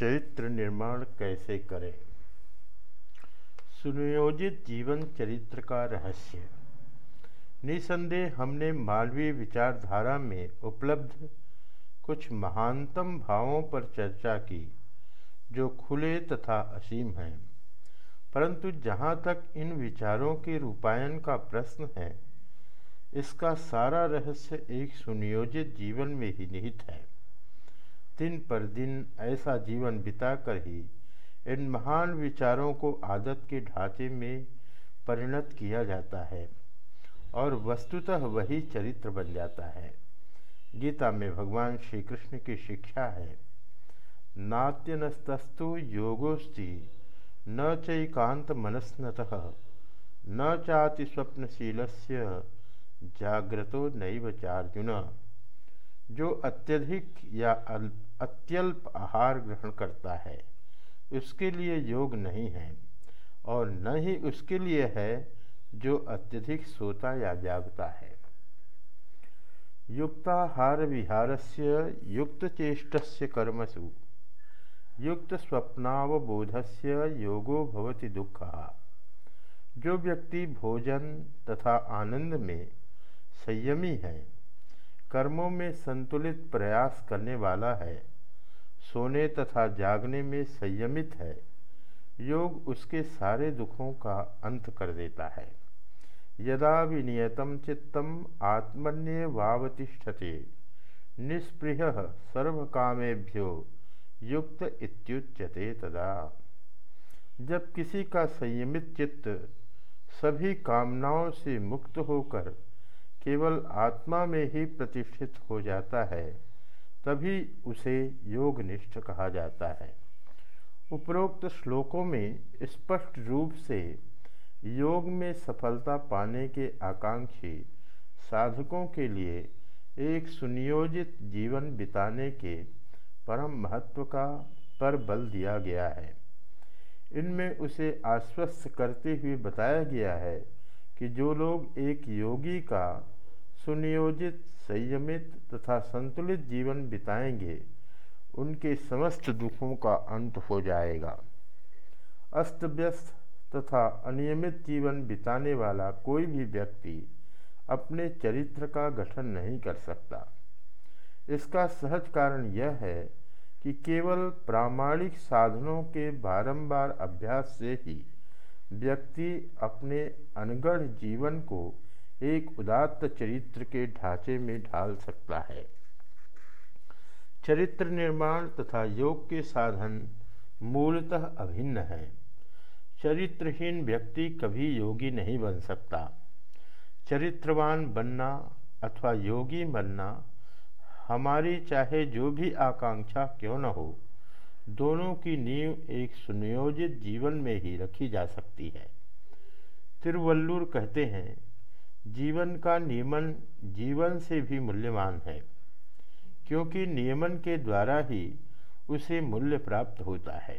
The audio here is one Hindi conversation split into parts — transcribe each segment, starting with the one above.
चरित्र निर्माण कैसे करें? सुनियोजित जीवन चरित्र का रहस्य। निसंदेह हमने मालवीय विचारधारा में उपलब्ध कुछ महानतम भावों पर चर्चा की, जो खुले तथा असीम हैं। परंतु जहाँ तक इन विचारों के रूपायन का प्रश्न है, इसका सारा रहस्य एक सुनियोजित जीवन में ही निहित है। दिन पर दिन ऐसा जीवन बिताकर ही इन महान विचारों को आदत के ढांचे में परिणत किया जाता है और वस्तुतः वही चरित्र बन जाता है। गीता में भगवान श्री कृष्ण की शिक्षा है, नात्यनस्तस्तु योगोस्ति, न चैकांत मनस्नत, न चाति स्वप्नशील जाग्रतो नैव चार्जुन। जो अत्यधिक या अत्यल्प आहार ग्रहण करता है, उसके लिए योग नहीं है, और न ही उसके लिए है जो अत्यधिक सोता या जागता है। युक्ताहार विहार से युक्त चेष्ट कर्मसु युक्त स्वप्नावबोध से योगो भवति दुख। जो व्यक्ति भोजन तथा आनंद में संयमी है कर्मों में संतुलित प्रयास करने वाला है। सोने तथा जागने में संयमित है। योग उसके सारे दुखों का अंत कर देता है। यदा विनियतम चित्तम आत्मन्य वावतिष्ठते। निष्पृह सर्वकामेभ्यो युक्त इत्युच्यते तदा। जब किसी का संयमित चित्त सभी कामनाओं से मुक्त होकर केवल आत्मा में ही प्रतिष्ठित हो जाता है, तभी उसे योगनिष्ठ कहा जाता है। उपरोक्त श्लोकों में स्पष्ट रूप से योग में सफलता पाने के आकांक्षी साधकों के लिए एक सुनियोजित जीवन बिताने के परम महत्व का पर बल दिया गया है। इनमें उसे आश्वस्त करते हुए बताया गया है कि जो लोग एक योगी का सुनियोजित, संयमित तथा संतुलित जीवन बिताएँगे, उनके समस्त दुखों का अंत हो जाएगा। अस्त व्यस्त तथा अनियमित जीवन बिताने वाला कोई भी व्यक्ति अपने चरित्र का गठन नहीं कर सकता। इसका सहज कारण यह है कि केवल प्रामाणिक साधनों के बारंबार अभ्यास से ही व्यक्ति अपने अनगढ़ जीवन को एक उदात्त चरित्र के ढांचे में ढाल सकता है। चरित्र निर्माण तथा योग के साधन मूलतः अभिन्न है। चरित्रहीन व्यक्ति कभी योगी नहीं बन सकता। चरित्रवान बनना अथवा योगी बनना हमारी चाहे जो भी आकांक्षा क्यों न हो, दोनों की नींव एक सुनियोजित जीवन में ही रखी जा सकती है। तिरुवल्लुर कहते हैं जीवन का नियमन जीवन से भी मूल्यवान है, क्योंकि नियमन के द्वारा ही उसे मूल्य प्राप्त होता है।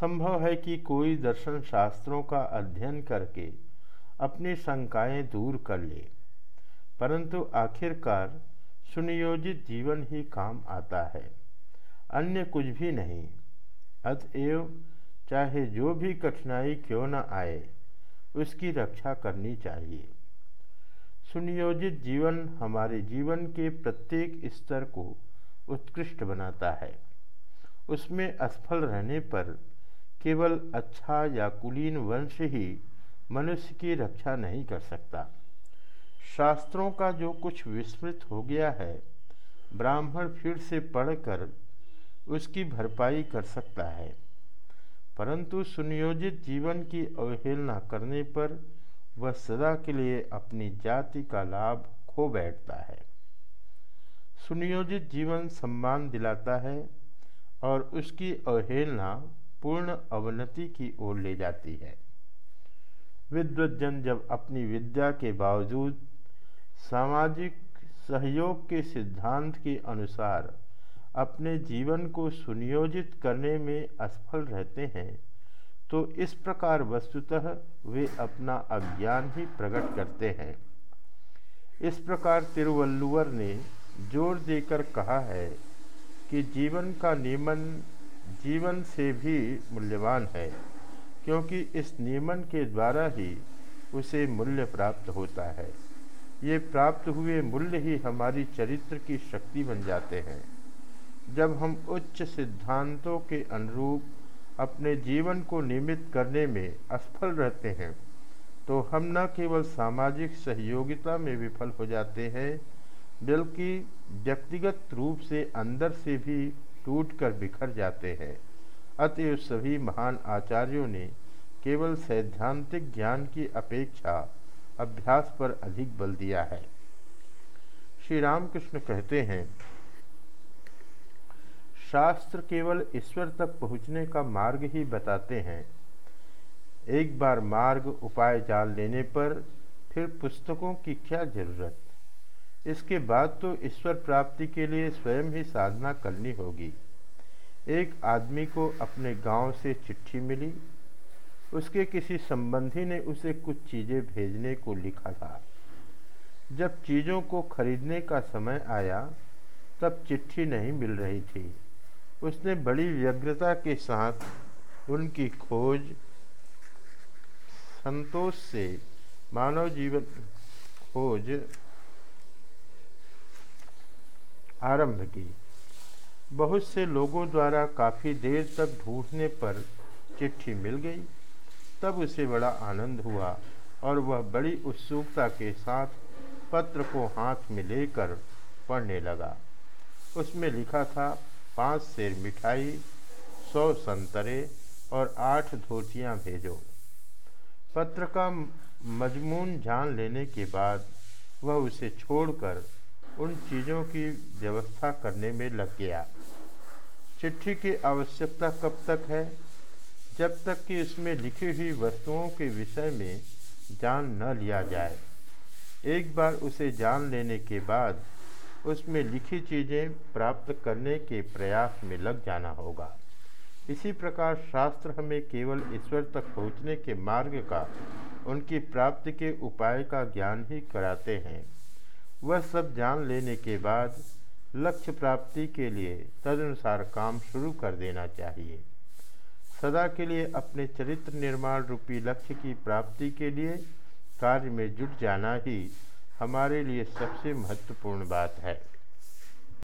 संभव है कि कोई दर्शन शास्त्रों का अध्ययन करके अपनी शंकाएँ दूर कर ले, परंतु आखिरकार सुनियोजित जीवन ही काम आता है। अन्य कुछ भी नहीं, अतएव चाहे जो भी कठिनाई क्यों न आए उसकी रक्षा करनी चाहिए। सुनियोजित जीवन हमारे जीवन के प्रत्येक स्तर को उत्कृष्ट बनाता है। उसमें असफल रहने पर केवल अच्छा या कुलीन वंश ही मनुष्य की रक्षा नहीं कर सकता। शास्त्रों का जो कुछ विस्मृत हो गया है, ब्राह्मण फिर से पढ़कर उसकी भरपाई कर सकता है। परंतु सुनियोजित जीवन की अवहेलना करने पर वह सदा के लिए अपनी जाति का लाभ खो बैठता है। सुनियोजित जीवन सम्मान दिलाता है और उसकी अवहेलना पूर्ण अवनति की ओर ले जाती है। विद्वजन जब अपनी विद्या के बावजूद सामाजिक सहयोग के सिद्धांत के अनुसार अपने जीवन को सुनियोजित करने में असफल रहते हैं तो इस प्रकार वस्तुतः वे अपना अज्ञान ही प्रकट करते हैं। इस प्रकार तिरुवल्लुवर ने ज़ोर देकर कहा है कि जीवन का नियमन जीवन से भी मूल्यवान है, क्योंकि इस नियमन के द्वारा ही उसे मूल्य प्राप्त होता है। ये प्राप्त हुए मूल्य ही हमारी चरित्र की शक्ति बन जाते हैं। जब हम उच्च सिद्धांतों के अनुरूप अपने जीवन को नियमित करने में असफल रहते हैं तो हम न केवल सामाजिक सहयोगिता में विफल हो जाते हैं, बल्कि व्यक्तिगत रूप से अंदर से भी टूटकर बिखर जाते हैं। अतएव सभी महान आचार्यों ने केवल सैद्धांतिक ज्ञान की अपेक्षा अभ्यास पर अधिक बल दिया है। श्री रामकृष्ण कहते हैं शास्त्र केवल ईश्वर तक पहुँचने का मार्ग ही बताते हैं। एक बार मार्ग उपाय जान लेने पर फिर पुस्तकों की क्या ज़रूरत? इसके बाद तो ईश्वर प्राप्ति के लिए स्वयं ही साधना करनी होगी। एक आदमी को अपने गाँव से चिट्ठी मिली। उसके किसी संबंधी ने उसे कुछ चीज़ें भेजने को लिखा था। जब चीज़ों को खरीदने का समय आया, तब चिट्ठी नहीं मिल रही थी। उसने बड़ी व्यग्रता के साथ उनकी खोज संतोष से, मानव जीवन खोज आरंभ की। बहुत से लोगों द्वारा काफ़ी देर तक ढूँढने पर चिट्ठी मिल गई। तब उसे बड़ा आनंद हुआ और वह बड़ी उत्सुकता के साथ पत्र को हाथ में लेकर पढ़ने लगा। उसमें लिखा था पाँच सेर मिठाई, सौ संतरे और आठ धोतियाँ भेजो। पत्र का मजमून जान लेने के बाद वह उसे छोड़कर उन चीज़ों की व्यवस्था करने में लग गया। चिट्ठी की आवश्यकता कब तक है? जब तक कि इसमें लिखी हुई वस्तुओं के विषय में जान न लिया जाए। एक बार उसे जान लेने के बाद उसमें लिखी चीज़ें प्राप्त करने के प्रयास में लग जाना होगा। इसी प्रकार शास्त्र हमें केवल ईश्वर तक पहुँचने के मार्ग का, उनकी प्राप्ति के उपाय का ज्ञान ही कराते हैं। वह सब जान लेने के बाद लक्ष्य प्राप्ति के लिए तदनुसार काम शुरू कर देना चाहिए। सदा के लिए अपने चरित्र निर्माण रूपी लक्ष्य की प्राप्ति के लिए कार्य में जुट जाना ही हमारे लिए सबसे महत्वपूर्ण बात है।